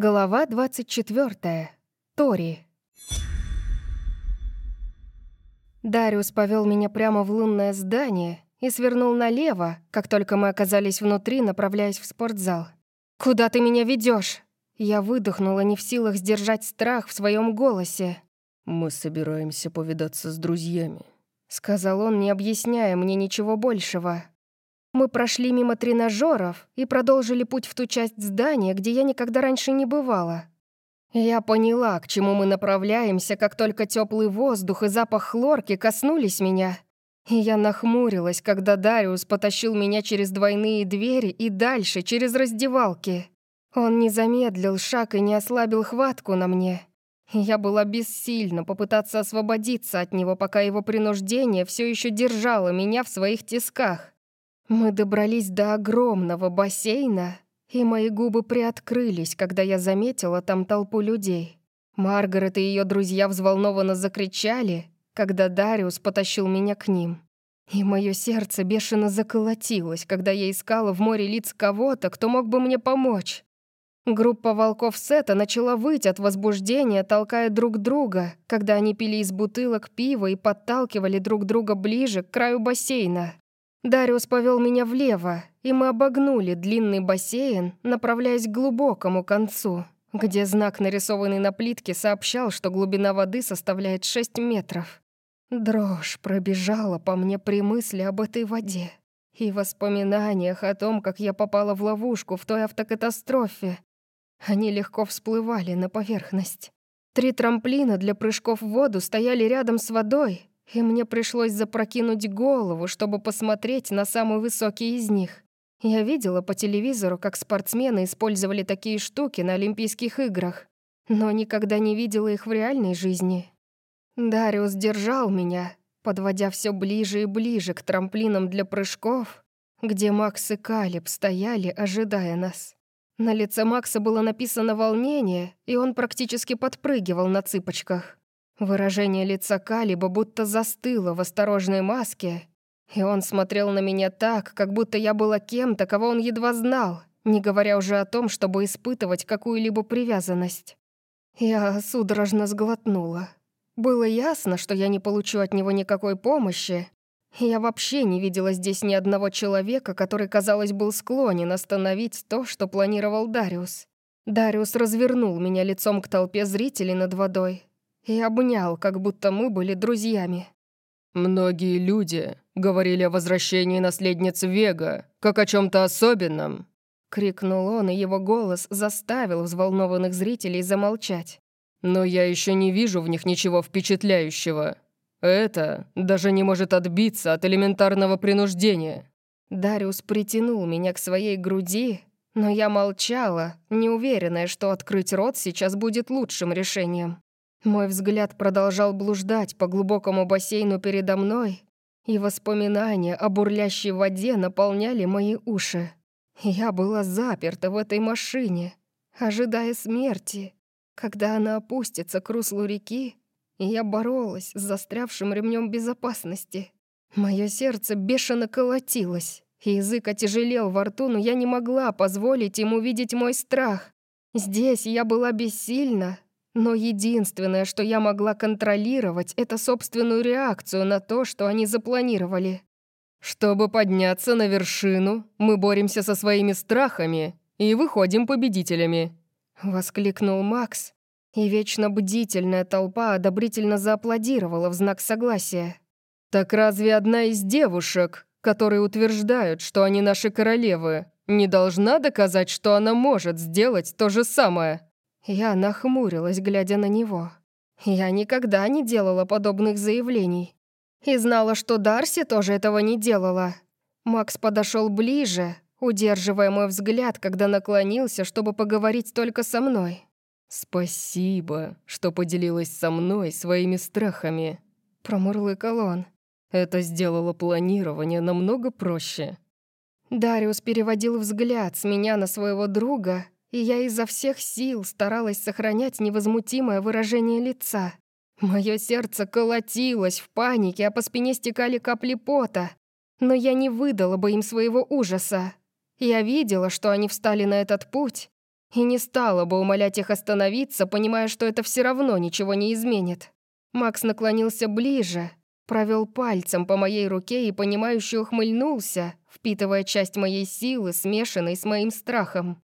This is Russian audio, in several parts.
Глава 24. Тори. Дариус повел меня прямо в лунное здание и свернул налево, как только мы оказались внутри, направляясь в спортзал. «Куда ты меня ведешь? Я выдохнула, не в силах сдержать страх в своем голосе. «Мы собираемся повидаться с друзьями», — сказал он, не объясняя мне ничего большего. Мы прошли мимо тренажеров и продолжили путь в ту часть здания, где я никогда раньше не бывала. Я поняла, к чему мы направляемся, как только теплый воздух и запах хлорки коснулись меня. И я нахмурилась, когда Дариус потащил меня через двойные двери и дальше, через раздевалки. Он не замедлил шаг и не ослабил хватку на мне. Я была бессильна попытаться освободиться от него, пока его принуждение все еще держало меня в своих тисках. Мы добрались до огромного бассейна, и мои губы приоткрылись, когда я заметила там толпу людей. Маргарет и ее друзья взволнованно закричали, когда Дариус потащил меня к ним. И мое сердце бешено заколотилось, когда я искала в море лиц кого-то, кто мог бы мне помочь. Группа волков Сета начала выть от возбуждения, толкая друг друга, когда они пили из бутылок пива и подталкивали друг друга ближе к краю бассейна. Дариус повел меня влево, и мы обогнули длинный бассейн, направляясь к глубокому концу, где знак, нарисованный на плитке, сообщал, что глубина воды составляет 6 метров. Дрожь пробежала по мне при мысли об этой воде и воспоминаниях о том, как я попала в ловушку в той автокатастрофе. Они легко всплывали на поверхность. Три трамплина для прыжков в воду стояли рядом с водой, и мне пришлось запрокинуть голову, чтобы посмотреть на самый высокий из них. Я видела по телевизору, как спортсмены использовали такие штуки на Олимпийских играх, но никогда не видела их в реальной жизни. Дариус держал меня, подводя все ближе и ближе к трамплинам для прыжков, где Макс и Калиб стояли, ожидая нас. На лице Макса было написано волнение, и он практически подпрыгивал на цыпочках. Выражение лица Калиба будто застыло в осторожной маске, и он смотрел на меня так, как будто я была кем-то, кого он едва знал, не говоря уже о том, чтобы испытывать какую-либо привязанность. Я судорожно сглотнула. Было ясно, что я не получу от него никакой помощи. Я вообще не видела здесь ни одного человека, который, казалось, был склонен остановить то, что планировал Дариус. Дариус развернул меня лицом к толпе зрителей над водой, и обнял, как будто мы были друзьями. «Многие люди говорили о возвращении наследницы Вега, как о чем то особенном», — крикнул он, и его голос заставил взволнованных зрителей замолчать. «Но я еще не вижу в них ничего впечатляющего. Это даже не может отбиться от элементарного принуждения». Дариус притянул меня к своей груди, но я молчала, неуверенная, что открыть рот сейчас будет лучшим решением. Мой взгляд продолжал блуждать по глубокому бассейну передо мной, и воспоминания о бурлящей воде наполняли мои уши. Я была заперта в этой машине, ожидая смерти. Когда она опустится к руслу реки, я боролась с застрявшим ремнем безопасности. Мое сердце бешено колотилось, язык отяжелел во рту, но я не могла позволить ему видеть мой страх. Здесь я была бессильна, но единственное, что я могла контролировать, это собственную реакцию на то, что они запланировали. «Чтобы подняться на вершину, мы боремся со своими страхами и выходим победителями», — воскликнул Макс, и вечно бдительная толпа одобрительно зааплодировала в знак согласия. «Так разве одна из девушек, которые утверждают, что они наши королевы, не должна доказать, что она может сделать то же самое?» Я нахмурилась, глядя на него. Я никогда не делала подобных заявлений. И знала, что Дарси тоже этого не делала. Макс подошел ближе, удерживая мой взгляд, когда наклонился, чтобы поговорить только со мной. «Спасибо, что поделилась со мной своими страхами», — промурлыкал он. «Это сделало планирование намного проще». Дариус переводил взгляд с меня на своего друга, и я изо всех сил старалась сохранять невозмутимое выражение лица. Мое сердце колотилось в панике, а по спине стекали капли пота. Но я не выдала бы им своего ужаса. Я видела, что они встали на этот путь, И не стала бы умолять их остановиться, понимая, что это все равно ничего не изменит. Макс наклонился ближе, провел пальцем по моей руке и, понимающе ухмыльнулся, впитывая часть моей силы, смешанной с моим страхом.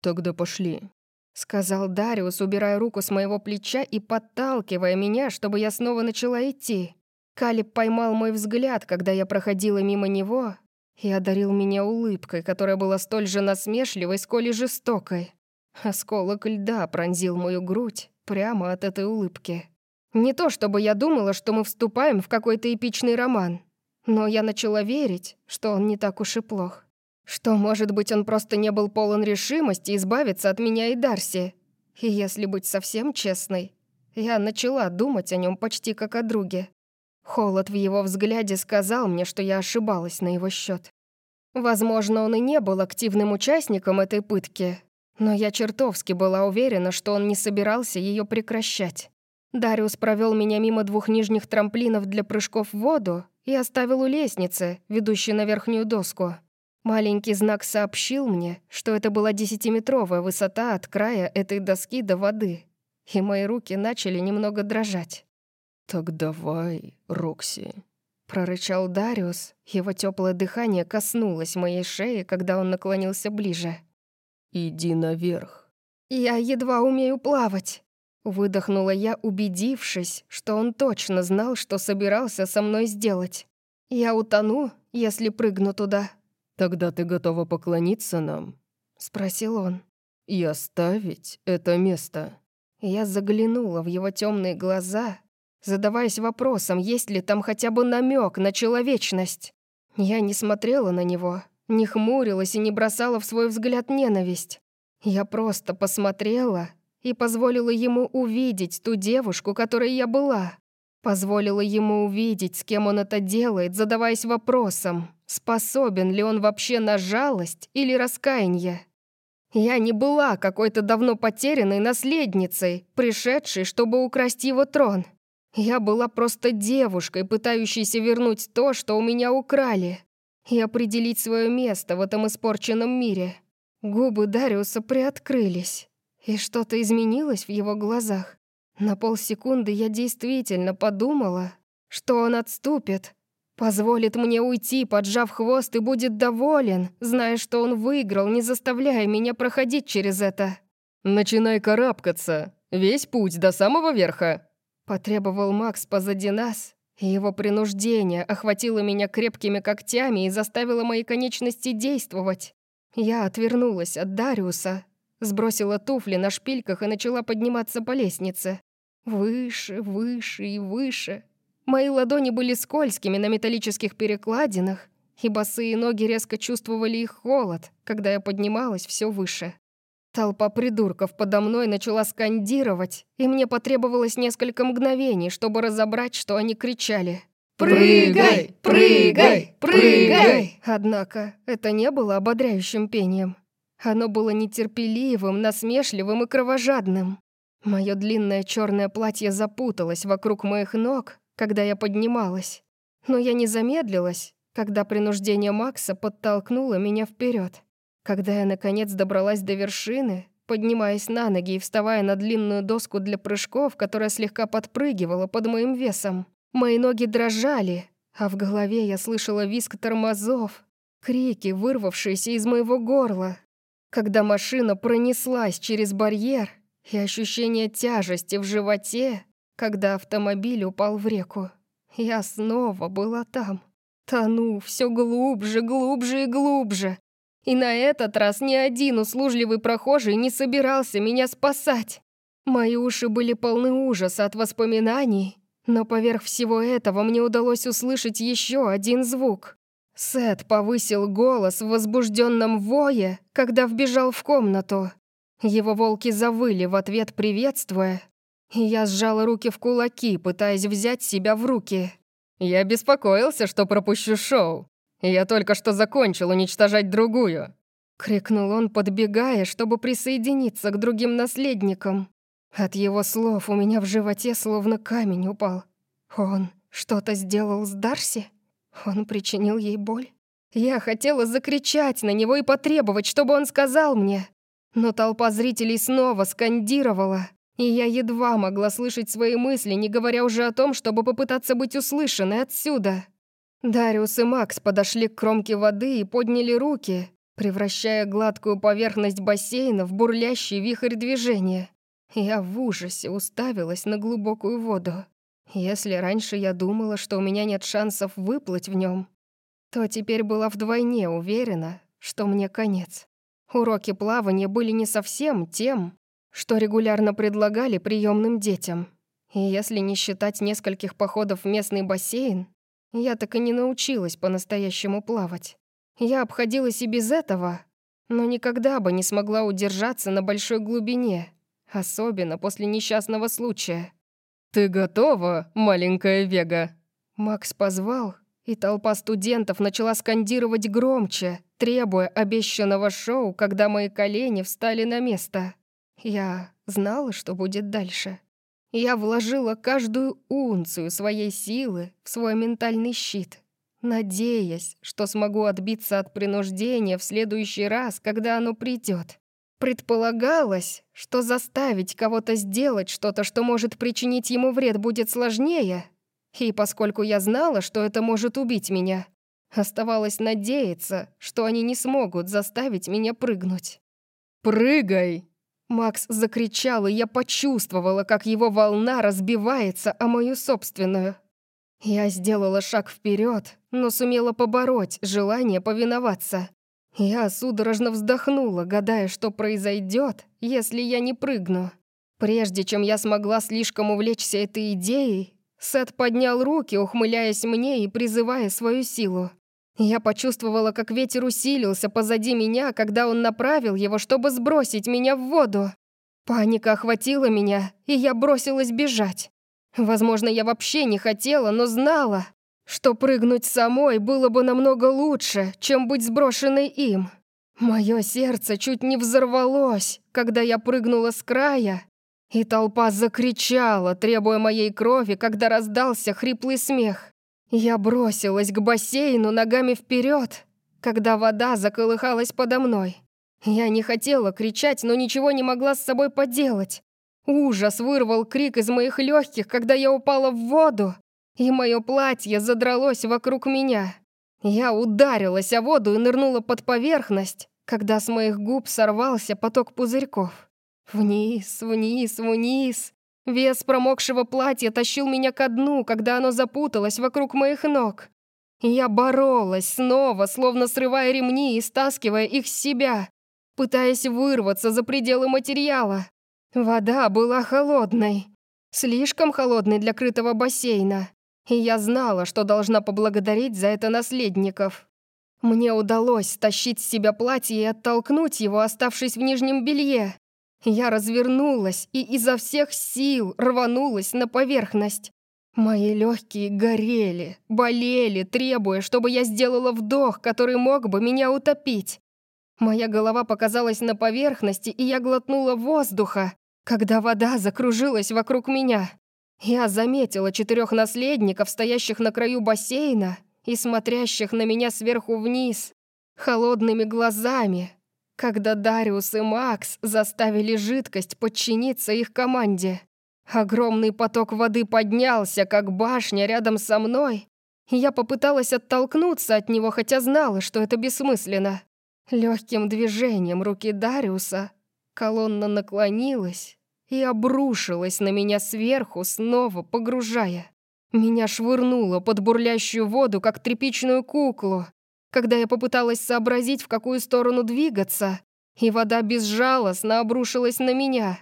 «Тогда пошли», — сказал Дариус, убирая руку с моего плеча и подталкивая меня, чтобы я снова начала идти. Калиб поймал мой взгляд, когда я проходила мимо него, и одарил меня улыбкой, которая была столь же насмешливой, сколь и жестокой. Осколок льда пронзил мою грудь прямо от этой улыбки. Не то чтобы я думала, что мы вступаем в какой-то эпичный роман, но я начала верить, что он не так уж и плох. Что, может быть, он просто не был полон решимости избавиться от меня и Дарси. И если быть совсем честной, я начала думать о нем почти как о друге. Холод в его взгляде сказал мне, что я ошибалась на его счет. Возможно, он и не был активным участником этой пытки, но я чертовски была уверена, что он не собирался ее прекращать. Дариус провел меня мимо двух нижних трамплинов для прыжков в воду и оставил у лестницы, ведущей на верхнюю доску. Маленький знак сообщил мне, что это была десятиметровая высота от края этой доски до воды, и мои руки начали немного дрожать. «Так давай, Рокси», — прорычал Дариус. Его теплое дыхание коснулось моей шеи, когда он наклонился ближе. «Иди наверх». «Я едва умею плавать», — выдохнула я, убедившись, что он точно знал, что собирался со мной сделать. «Я утону, если прыгну туда». «Тогда ты готова поклониться нам?» — спросил он. «И оставить это место?» Я заглянула в его темные глаза, задаваясь вопросом, есть ли там хотя бы намек на человечность. Я не смотрела на него, не хмурилась и не бросала в свой взгляд ненависть. Я просто посмотрела и позволила ему увидеть ту девушку, которой я была. Позволила ему увидеть, с кем он это делает, задаваясь вопросом, способен ли он вообще на жалость или раскаяние. Я не была какой-то давно потерянной наследницей, пришедшей, чтобы украсть его трон. Я была просто девушкой, пытающейся вернуть то, что у меня украли и определить свое место в этом испорченном мире. Губы Дариуса приоткрылись, и что-то изменилось в его глазах. На полсекунды я действительно подумала, что он отступит, позволит мне уйти, поджав хвост, и будет доволен, зная, что он выиграл, не заставляя меня проходить через это. «Начинай карабкаться. Весь путь до самого верха», — потребовал Макс позади нас, его принуждение охватило меня крепкими когтями и заставило мои конечности действовать. Я отвернулась от Дариуса, сбросила туфли на шпильках и начала подниматься по лестнице. Выше, выше и выше. Мои ладони были скользкими на металлических перекладинах, и босые ноги резко чувствовали их холод, когда я поднималась все выше. Толпа придурков подо мной начала скандировать, и мне потребовалось несколько мгновений, чтобы разобрать, что они кричали. «Прыгай! Прыгай! Прыгай!» Однако это не было ободряющим пением. Оно было нетерпеливым, насмешливым и кровожадным. Мое длинное черное платье запуталось вокруг моих ног, когда я поднималась. Но я не замедлилась, когда принуждение Макса подтолкнуло меня вперед. Когда я, наконец, добралась до вершины, поднимаясь на ноги и вставая на длинную доску для прыжков, которая слегка подпрыгивала под моим весом, мои ноги дрожали, а в голове я слышала визг тормозов, крики, вырвавшиеся из моего горла. Когда машина пронеслась через барьер, и ощущение тяжести в животе, когда автомобиль упал в реку. Я снова была там. Тону все глубже, глубже и глубже, и на этот раз ни один услужливый прохожий не собирался меня спасать. Мои уши были полны ужаса от воспоминаний, но поверх всего этого мне удалось услышать еще один звук. Сет повысил голос в возбужденном вое, когда вбежал в комнату. Его волки завыли в ответ, приветствуя, я сжала руки в кулаки, пытаясь взять себя в руки. «Я беспокоился, что пропущу шоу», «Я только что закончил уничтожать другую!» Крикнул он, подбегая, чтобы присоединиться к другим наследникам. От его слов у меня в животе словно камень упал. Он что-то сделал с Дарси? Он причинил ей боль? Я хотела закричать на него и потребовать, чтобы он сказал мне. Но толпа зрителей снова скандировала, и я едва могла слышать свои мысли, не говоря уже о том, чтобы попытаться быть услышанной отсюда. Дариус и Макс подошли к кромке воды и подняли руки, превращая гладкую поверхность бассейна в бурлящий вихрь движения. Я в ужасе уставилась на глубокую воду. Если раньше я думала, что у меня нет шансов выплыть в нем, то теперь была вдвойне уверена, что мне конец. Уроки плавания были не совсем тем, что регулярно предлагали приемным детям. И если не считать нескольких походов в местный бассейн, я так и не научилась по-настоящему плавать. Я обходилась и без этого, но никогда бы не смогла удержаться на большой глубине, особенно после несчастного случая. «Ты готова, маленькая Вега?» Макс позвал, и толпа студентов начала скандировать громче, требуя обещанного шоу, когда мои колени встали на место. Я знала, что будет дальше. Я вложила каждую унцию своей силы в свой ментальный щит, надеясь, что смогу отбиться от принуждения в следующий раз, когда оно придет. Предполагалось, что заставить кого-то сделать что-то, что может причинить ему вред, будет сложнее. И поскольку я знала, что это может убить меня, оставалось надеяться, что они не смогут заставить меня прыгнуть. «Прыгай!» Макс закричал, и я почувствовала, как его волна разбивается о мою собственную. Я сделала шаг вперед, но сумела побороть желание повиноваться. Я судорожно вздохнула, гадая, что произойдет, если я не прыгну. Прежде чем я смогла слишком увлечься этой идеей, Сет поднял руки, ухмыляясь мне и призывая свою силу. Я почувствовала, как ветер усилился позади меня, когда он направил его, чтобы сбросить меня в воду. Паника охватила меня, и я бросилась бежать. Возможно, я вообще не хотела, но знала, что прыгнуть самой было бы намного лучше, чем быть сброшенной им. Мое сердце чуть не взорвалось, когда я прыгнула с края, и толпа закричала, требуя моей крови, когда раздался хриплый смех. Я бросилась к бассейну ногами вперед, когда вода заколыхалась подо мной. Я не хотела кричать, но ничего не могла с собой поделать. Ужас вырвал крик из моих легких, когда я упала в воду, и мое платье задралось вокруг меня. Я ударилась о воду и нырнула под поверхность, когда с моих губ сорвался поток пузырьков. Вниз, вниз, вниз. Вес промокшего платья тащил меня ко дну, когда оно запуталось вокруг моих ног. Я боролась снова, словно срывая ремни и стаскивая их с себя, пытаясь вырваться за пределы материала. Вода была холодной. Слишком холодной для крытого бассейна и я знала, что должна поблагодарить за это наследников. Мне удалось стащить с себя платье и оттолкнуть его, оставшись в нижнем белье. Я развернулась и изо всех сил рванулась на поверхность. Мои легкие горели, болели, требуя, чтобы я сделала вдох, который мог бы меня утопить. Моя голова показалась на поверхности, и я глотнула воздуха, когда вода закружилась вокруг меня. Я заметила четырех наследников, стоящих на краю бассейна и смотрящих на меня сверху вниз, холодными глазами, когда Дариус и Макс заставили жидкость подчиниться их команде. Огромный поток воды поднялся, как башня рядом со мной, я попыталась оттолкнуться от него, хотя знала, что это бессмысленно. Легким движением руки Дариуса колонна наклонилась и обрушилась на меня сверху, снова погружая. Меня швырнуло под бурлящую воду, как тряпичную куклу, когда я попыталась сообразить, в какую сторону двигаться, и вода безжалостно обрушилась на меня.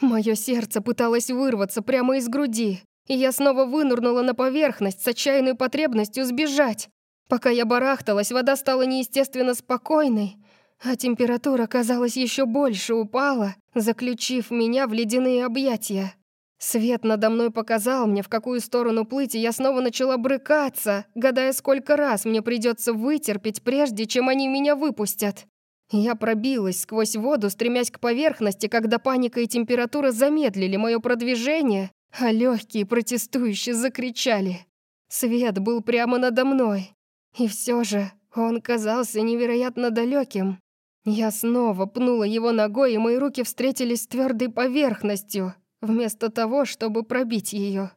Мое сердце пыталось вырваться прямо из груди, и я снова вынырнула на поверхность с отчаянной потребностью сбежать. Пока я барахталась, вода стала неестественно спокойной, а температура, казалось, еще больше упала, заключив меня в ледяные объятия. Свет надо мной показал мне, в какую сторону плыть, и я снова начала брыкаться, гадая, сколько раз мне придется вытерпеть, прежде чем они меня выпустят. Я пробилась сквозь воду, стремясь к поверхности, когда паника и температура замедлили мое продвижение, а легкие протестующие закричали. Свет был прямо надо мной. И все же он казался невероятно далеким. Я снова пнула его ногой, и мои руки встретились с твердой поверхностью, вместо того, чтобы пробить ее.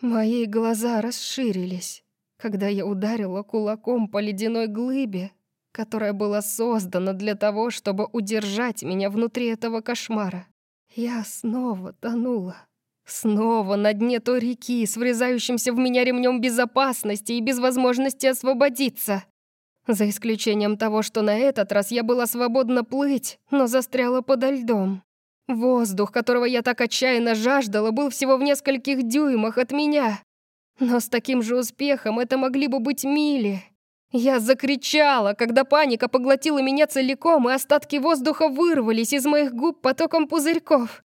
Мои глаза расширились, когда я ударила кулаком по ледяной глыбе, которая была создана для того, чтобы удержать меня внутри этого кошмара. Я снова тонула. Снова на дне той реки, с врезающимся в меня ремнем безопасности и без возможности освободиться. За исключением того, что на этот раз я была свободна плыть, но застряла подо льдом. Воздух, которого я так отчаянно жаждала, был всего в нескольких дюймах от меня. Но с таким же успехом это могли бы быть мили. Я закричала, когда паника поглотила меня целиком, и остатки воздуха вырвались из моих губ потоком пузырьков.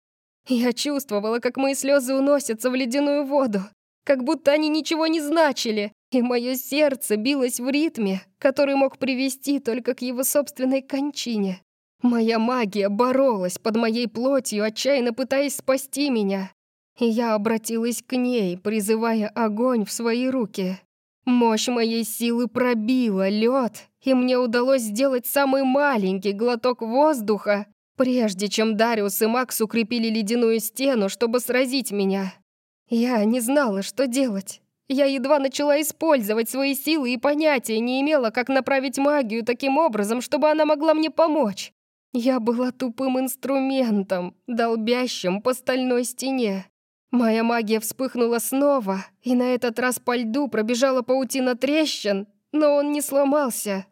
Я чувствовала, как мои слезы уносятся в ледяную воду, как будто они ничего не значили, и мое сердце билось в ритме, который мог привести только к его собственной кончине. Моя магия боролась под моей плотью, отчаянно пытаясь спасти меня. И я обратилась к ней, призывая огонь в свои руки. Мощь моей силы пробила лед, и мне удалось сделать самый маленький глоток воздуха, прежде чем Дариус и Макс укрепили ледяную стену, чтобы сразить меня. Я не знала, что делать. Я едва начала использовать свои силы и понятия не имела, как направить магию таким образом, чтобы она могла мне помочь. Я была тупым инструментом, долбящим по стальной стене. Моя магия вспыхнула снова, и на этот раз по льду пробежала паутина трещин, но он не сломался.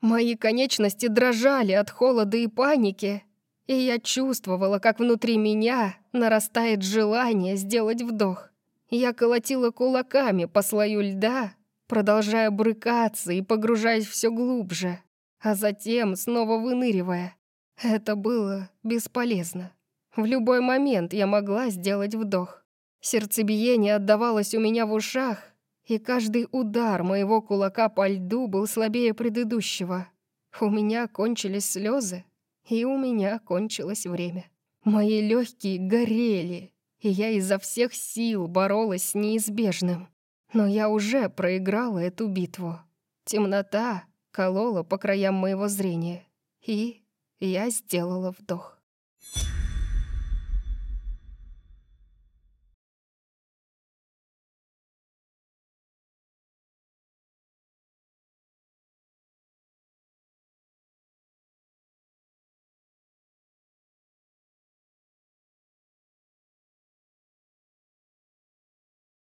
Мои конечности дрожали от холода и паники, и я чувствовала, как внутри меня нарастает желание сделать вдох. Я колотила кулаками по слою льда, продолжая брыкаться и погружаясь все глубже, а затем снова выныривая. Это было бесполезно. В любой момент я могла сделать вдох. Сердцебиение отдавалось у меня в ушах, и каждый удар моего кулака по льду был слабее предыдущего. У меня кончились слезы, и у меня кончилось время. Мои легкие горели, и я изо всех сил боролась с неизбежным. Но я уже проиграла эту битву. Темнота колола по краям моего зрения, и я сделала вдох.